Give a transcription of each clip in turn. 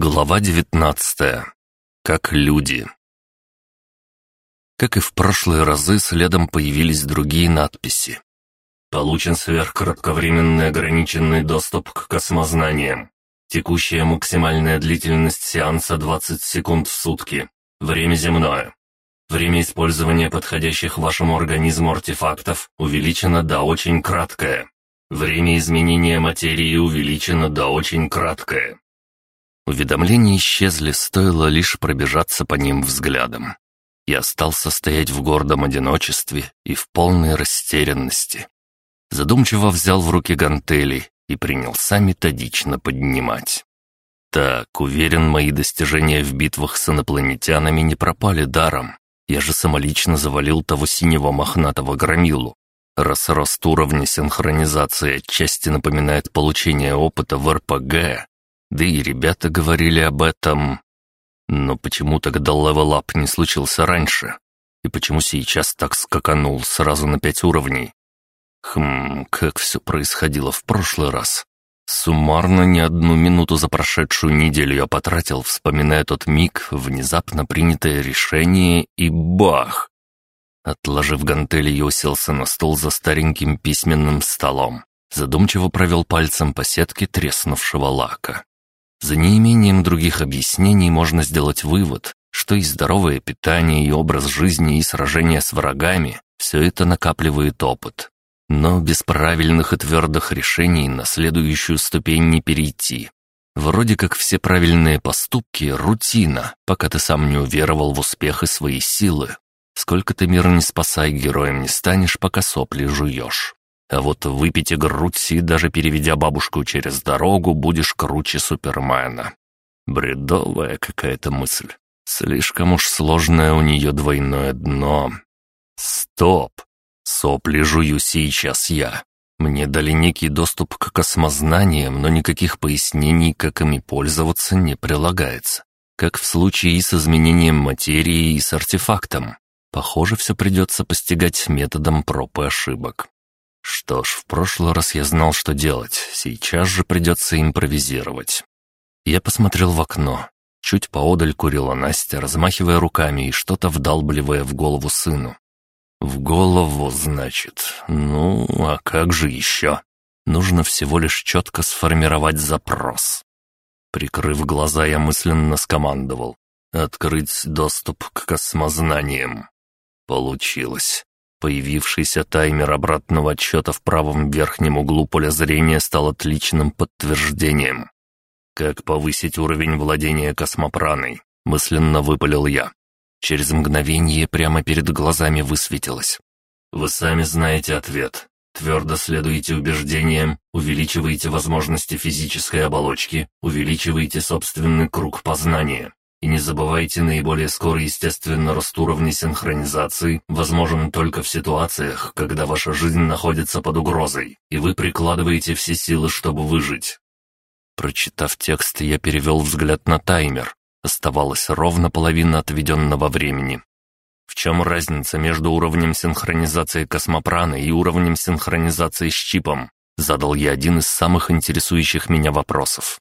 Глава девятнадцатая. Как люди. Как и в прошлые разы, следом появились другие надписи. Получен сверхкратковременный ограниченный доступ к космознаниям. Текущая максимальная длительность сеанса 20 секунд в сутки. Время земное. Время использования подходящих вашему организму артефактов увеличено до очень краткое. Время изменения материи увеличено до очень краткое. Уведомления исчезли, стоило лишь пробежаться по ним взглядом. Я остался стоять в гордом одиночестве и в полной растерянности. Задумчиво взял в руки гантели и принялся методично поднимать. Так, уверен, мои достижения в битвах с инопланетянами не пропали даром. Я же самолично завалил того синего мохнатого громилу. Раз рост уровня синхронизации отчасти напоминает получение опыта в РПГ, да и ребята говорили об этом. Но почему тогда level up не случился раньше? И почему сейчас так скаканул сразу на пять уровней? Хм, как все происходило в прошлый раз. Суммарно не одну минуту за прошедшую неделю я потратил, вспоминая тот миг, внезапно принятое решение и бах! Отложив гантели, я уселся на стол за стареньким письменным столом. Задумчиво провел пальцем по сетке треснувшего лака. За неимением других объяснений можно сделать вывод, что и здоровое питание, и образ жизни, и сражения с врагами – все это накапливает опыт. Но без правильных и твердых решений на следующую ступень не перейти. Вроде как все правильные поступки – рутина, пока ты сам не уверовал в успех и свои силы. Сколько ты мир не спасай, героем не станешь, пока сопли жуешь. А вот выпить грудь и даже переведя бабушку через дорогу, будешь круче Супермена. Бредовая какая-то мысль. Слишком уж сложное у нее двойное дно. Стоп! Сопли жую сейчас я. Мне дали некий доступ к космознаниям, но никаких пояснений, как ими пользоваться, не прилагается. Как в случае и с изменением материи, и с артефактом. Похоже, все придется постигать методом проб и ошибок. Что ж, в прошлый раз я знал, что делать, сейчас же придется импровизировать. Я посмотрел в окно. Чуть поодаль курила Настя, размахивая руками и что-то вдалбливая в голову сыну. В голову, значит. Ну, а как же еще? Нужно всего лишь четко сформировать запрос. Прикрыв глаза, я мысленно скомандовал. «Открыть доступ к космознаниям». Получилось. Появившийся таймер обратного отсчета в правом верхнем углу поля зрения стал отличным подтверждением. «Как повысить уровень владения космопраной?» — мысленно выпалил я. Через мгновение прямо перед глазами высветилось. «Вы сами знаете ответ. Твердо следуете убеждениям, увеличиваете возможности физической оболочки, увеличиваете собственный круг познания. И не забывайте, наиболее скорый естественно рост уровня синхронизации возможен только в ситуациях, когда ваша жизнь находится под угрозой, и вы прикладываете все силы, чтобы выжить. Прочитав текст, я перевел взгляд на таймер. Оставалась ровно половина отведенного времени. В чем разница между уровнем синхронизации космопрана и уровнем синхронизации с чипом? Задал я один из самых интересующих меня вопросов.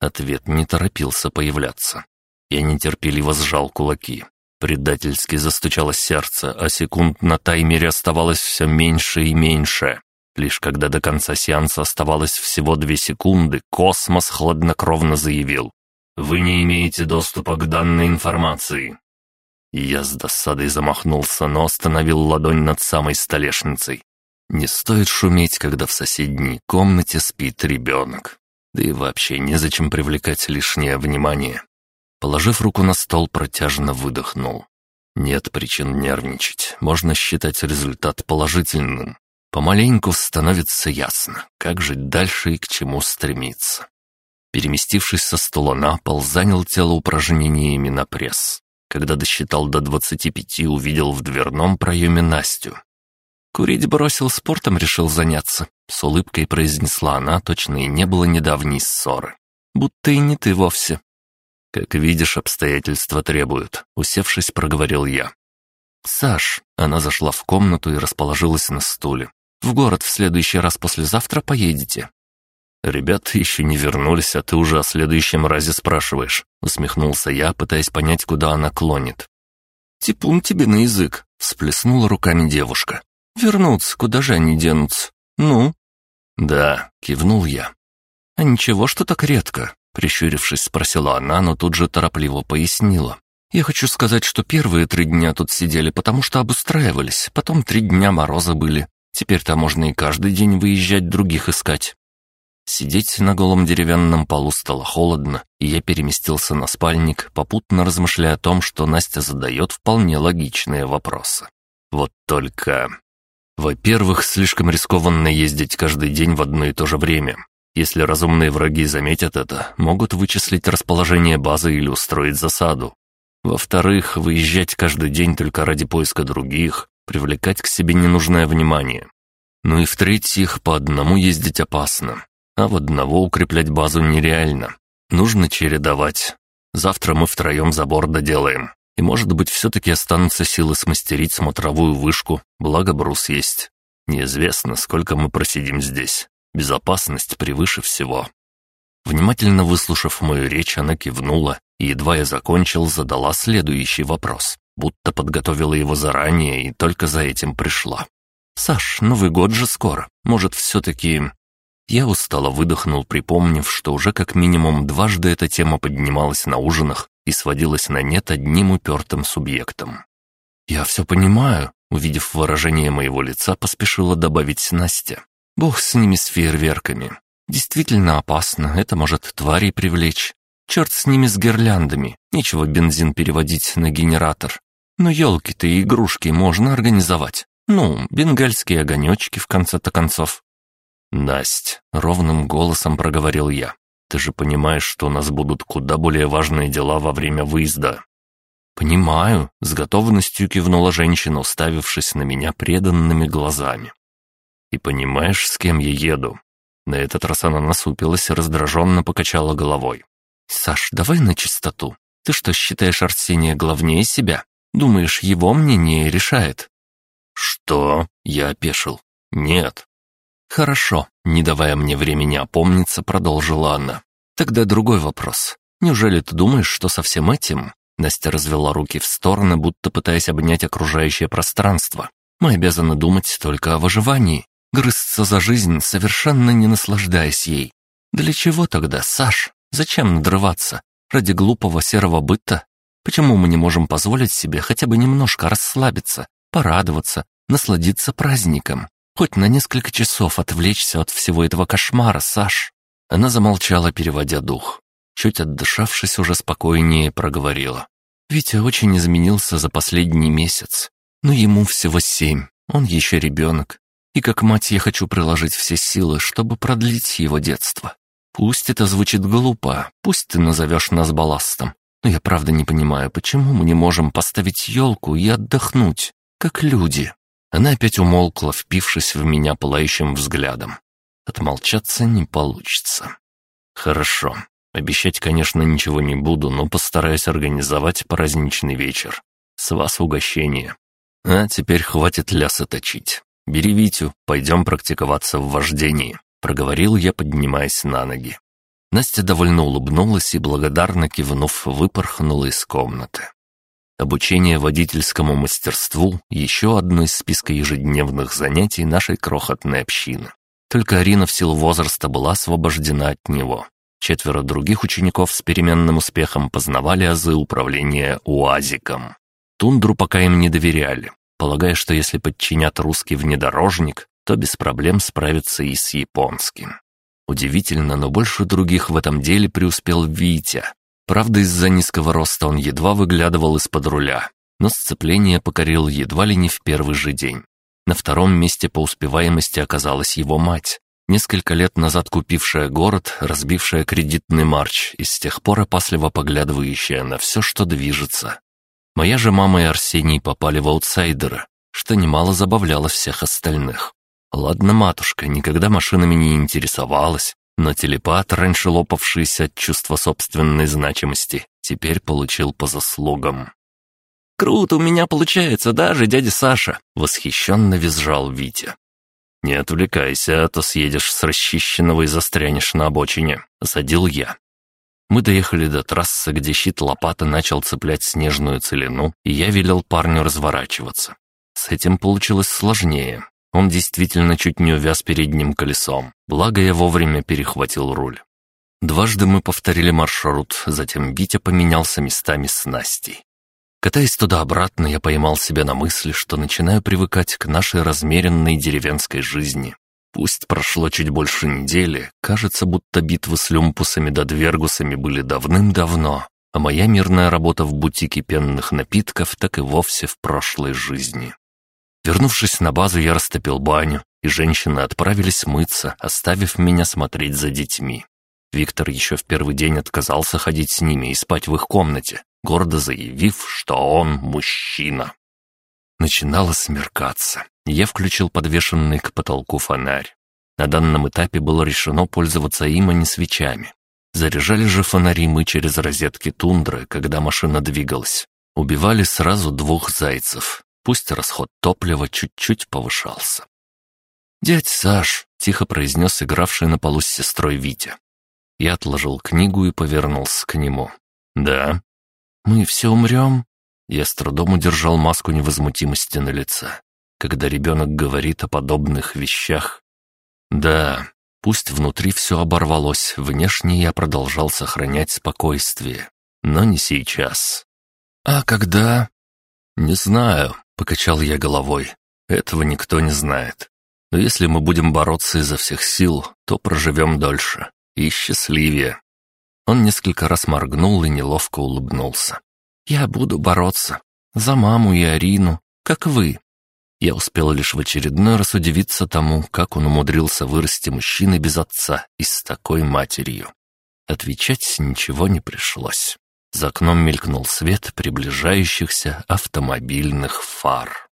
Ответ не торопился появляться. Я нетерпеливо сжал кулаки. Предательски застучало сердце, а секунд на таймере оставалось все меньше и меньше. Лишь когда до конца сеанса оставалось всего две секунды, космос хладнокровно заявил. «Вы не имеете доступа к данной информации». Я с досадой замахнулся, но остановил ладонь над самой столешницей. Не стоит шуметь, когда в соседней комнате спит ребенок. Да и вообще незачем привлекать лишнее внимание. Положив руку на стол, протяжно выдохнул. Нет причин нервничать, можно считать результат положительным. Помаленьку становится ясно, как жить дальше и к чему стремиться. Переместившись со стула на пол, занял тело упражнениями на пресс. Когда досчитал до двадцати пяти, увидел в дверном проеме Настю. «Курить бросил, спортом решил заняться», — с улыбкой произнесла она, точно и не было недавней ссоры. «Будто и не ты вовсе». «Как видишь, обстоятельства требуют», — усевшись, проговорил я. «Саш», — она зашла в комнату и расположилась на стуле. «В город в следующий раз послезавтра поедете?» «Ребята еще не вернулись, а ты уже о следующем разе спрашиваешь», — усмехнулся я, пытаясь понять, куда она клонит. «Типун тебе на язык», — всплеснула руками девушка. «Вернуться, куда же они денутся? Ну?» «Да», — кивнул я. «А ничего, что так редко?» — прищурившись, спросила она, но тут же торопливо пояснила. «Я хочу сказать, что первые три дня тут сидели, потому что обустраивались, потом три дня мороза были. Теперь-то можно и каждый день выезжать других искать. Сидеть на голом деревянном полу стало холодно, и я переместился на спальник, попутно размышляя о том, что Настя задает вполне логичные вопросы. Вот только... Во-первых, слишком рискованно ездить каждый день в одно и то же время. Если разумные враги заметят это, могут вычислить расположение базы или устроить засаду. Во-вторых, выезжать каждый день только ради поиска других, привлекать к себе ненужное внимание. Ну и в-третьих, по одному ездить опасно а в одного укреплять базу нереально. Нужно чередовать. Завтра мы втроем забор доделаем. И, может быть, все-таки останутся силы смастерить смотровую вышку, благо брус есть. Неизвестно, сколько мы просидим здесь. Безопасность превыше всего. Внимательно выслушав мою речь, она кивнула, и едва я закончил, задала следующий вопрос, будто подготовила его заранее и только за этим пришла. «Саш, Новый год же скоро. Может, все-таки я устало выдохнул, припомнив, что уже как минимум дважды эта тема поднималась на ужинах и сводилась на нет одним упертым субъектом. «Я все понимаю», — увидев выражение моего лица, поспешила добавить Настя. «Бог с ними, с фейерверками. Действительно опасно, это может тварей привлечь. Черт с ними, с гирляндами. Нечего бензин переводить на генератор. Но елки-то и игрушки можно организовать. Ну, бенгальские огонечки, в конце-то концов. «Насть», — ровным голосом проговорил я, — «ты же понимаешь, что у нас будут куда более важные дела во время выезда». «Понимаю», — с готовностью кивнула женщина, уставившись на меня преданными глазами. «И понимаешь, с кем я еду?» На этот раз она насупилась и раздраженно покачала головой. «Саш, давай на чистоту. Ты что, считаешь Арсения главнее себя? Думаешь, его мнение решает?» «Что?» — я опешил. «Нет, «Хорошо», — не давая мне времени опомниться, продолжила она. «Тогда другой вопрос. Неужели ты думаешь, что со всем этим...» Настя развела руки в стороны, будто пытаясь обнять окружающее пространство. «Мы обязаны думать только о выживании, грызться за жизнь, совершенно не наслаждаясь ей. Для чего тогда, Саш? Зачем надрываться? Ради глупого серого быта? Почему мы не можем позволить себе хотя бы немножко расслабиться, порадоваться, насладиться праздником? Хоть на несколько часов отвлечься от всего этого кошмара, Саш». Она замолчала, переводя дух. Чуть отдышавшись, уже спокойнее проговорила. «Витя очень изменился за последний месяц. Но ему всего семь, он еще ребенок. И как мать я хочу приложить все силы, чтобы продлить его детство. Пусть это звучит глупо, пусть ты назовешь нас балластом, но я правда не понимаю, почему мы не можем поставить елку и отдохнуть, как люди. Она опять умолкла, впившись в меня пылающим взглядом. Отмолчаться не получится. Хорошо. Обещать, конечно, ничего не буду, но постараюсь организовать праздничный вечер. С вас угощение. А теперь хватит лясы точить. Бери Витю, пойдем практиковаться в вождении», — проговорил я, поднимаясь на ноги. Настя довольно улыбнулась и, благодарно кивнув, выпорхнула из комнаты. Обучение водительскому мастерству – еще одно из списка ежедневных занятий нашей крохотной общины. Только Арина в силу возраста была освобождена от него. Четверо других учеников с переменным успехом познавали азы управления УАЗиком. Тундру пока им не доверяли, полагая, что если подчинят русский внедорожник, то без проблем справятся и с японским. Удивительно, но больше других в этом деле преуспел Витя, Правда, из-за низкого роста он едва выглядывал из-под руля, но сцепление покорил едва ли не в первый же день. На втором месте по успеваемости оказалась его мать, несколько лет назад купившая город, разбившая кредитный марч и с тех пор опасливо поглядывающая на все, что движется. Моя же мама и Арсений попали в аутсайдеры, что немало забавляло всех остальных. Ладно, матушка никогда машинами не интересовалась, но телепат, раньше лопавшийся от чувства собственной значимости, теперь получил по заслугам. «Круто у меня получается, даже дядя Саша!» — восхищенно визжал Витя. «Не отвлекайся, а то съедешь с расчищенного и застрянешь на обочине», — осадил я. Мы доехали до трассы, где щит лопаты начал цеплять снежную целину, и я велел парню разворачиваться. С этим получилось сложнее. Он действительно чуть не увяз передним колесом, благо я вовремя перехватил руль. Дважды мы повторили маршрут, затем Витя поменялся местами с Настей. Катаясь туда-обратно, я поймал себя на мысли, что начинаю привыкать к нашей размеренной деревенской жизни. Пусть прошло чуть больше недели, кажется, будто битвы с люмпусами да двергусами были давным-давно, а моя мирная работа в бутике пенных напитков так и вовсе в прошлой жизни. Вернувшись на базу, я растопил баню, и женщины отправились мыться, оставив меня смотреть за детьми. Виктор еще в первый день отказался ходить с ними и спать в их комнате, гордо заявив, что он мужчина. Начинало смеркаться. Я включил подвешенный к потолку фонарь. На данном этапе было решено пользоваться им, а не свечами. Заряжали же фонари мы через розетки тундры, когда машина двигалась. Убивали сразу двух зайцев, Пусть расход топлива чуть-чуть повышался. «Дядь Саш», — тихо произнес игравший на полу с сестрой Витя. Я отложил книгу и повернулся к нему. «Да». «Мы все умрем?» Я с трудом удержал маску невозмутимости на лице. Когда ребенок говорит о подобных вещах. «Да, пусть внутри все оборвалось, внешне я продолжал сохранять спокойствие. Но не сейчас». «А когда?» «Не знаю. Покачал я головой. Этого никто не знает. Но если мы будем бороться изо всех сил, то проживем дольше и счастливее. Он несколько раз моргнул и неловко улыбнулся. «Я буду бороться. За маму и Арину, как вы». Я успел лишь в очередной раз удивиться тому, как он умудрился вырасти мужчиной без отца и с такой матерью. Отвечать ничего не пришлось. За окном мелькнул свет приближающихся автомобильных фар.